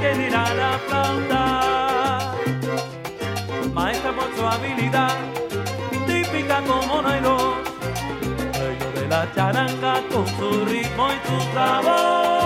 general aplauda. Maestra por su habilidad, típica como no hay dos, el de la charanga con su ritmo y su sabor.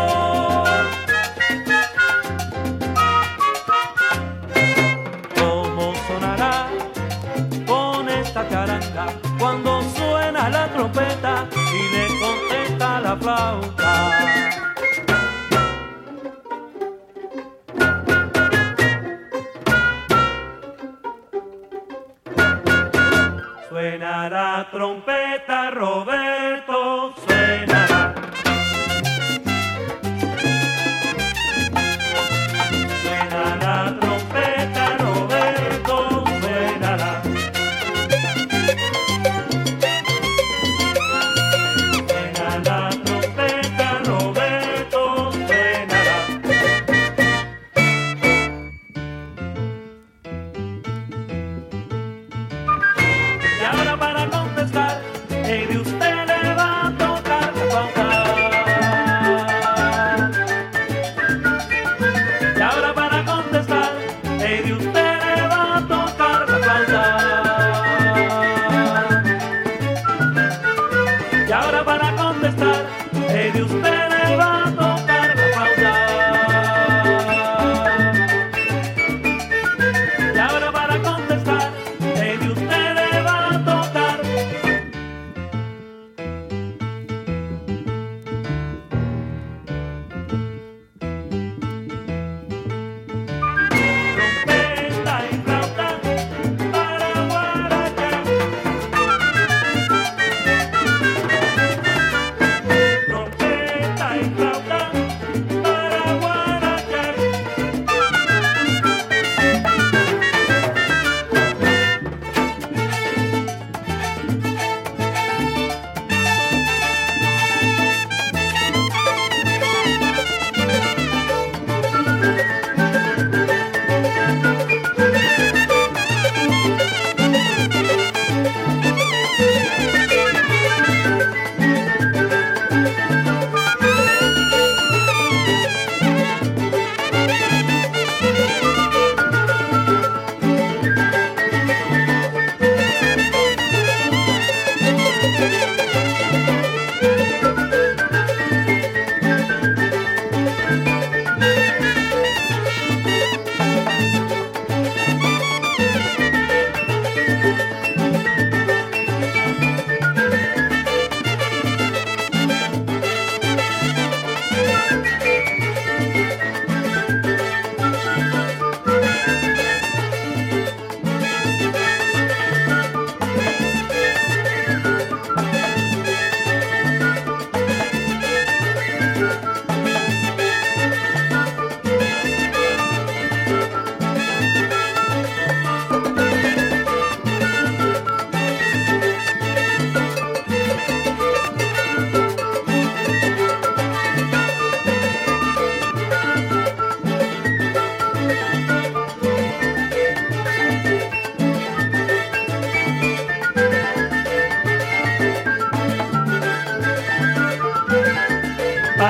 Trompeta, Roberto. Suena Y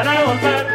para gozar.